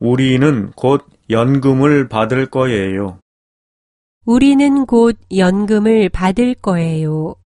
우리는 곧 연금을 받을 거예요. 우리는 곧 연금을 받을 거예요.